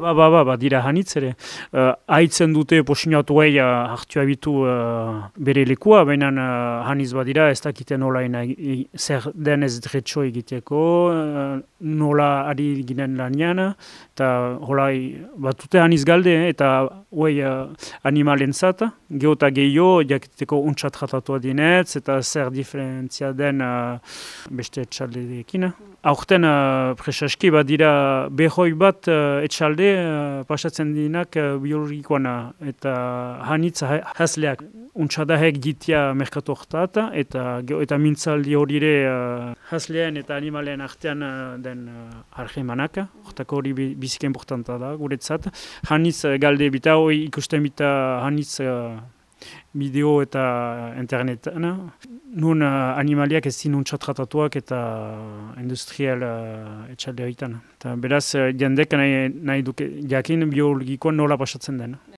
Ba, ba, ba, ba, dira hanitz ere. Uh, Aitzen dute posinatu uh, hartu abitu uh, bere lekua, baina uh, haniz badira ez dakiten nola ina, zer denez dretxo egiteko, ari ginen lanian, eta hola batute haniz galde, eta uei uh, animalen zata, geota gehiago, jakiteko untsat jatatua dinetz, eta zer diferentzia den uh, beste etxalde dekina. Aurten uh, presaski badira behoi bat uh, etxalde uh, pasatzen dinak uh, biologikoana eta hanitz hasleak untsadahek ditia merkatu eta eta mintzaldi horire uh, hasleen eta animalen artean uh, den uh, argemanak hortako hori biziki importanta da guretzat hanitz uh, galde bita hori ikusten bita hanitz uh, bideo eta internet. Nun uh, animaliak ez zinun txatratatuak eta industrial uh, etxalde horietan. Beraz, uh, jendek nahi, nahi duke jakin biologikoan nola pasatzen den.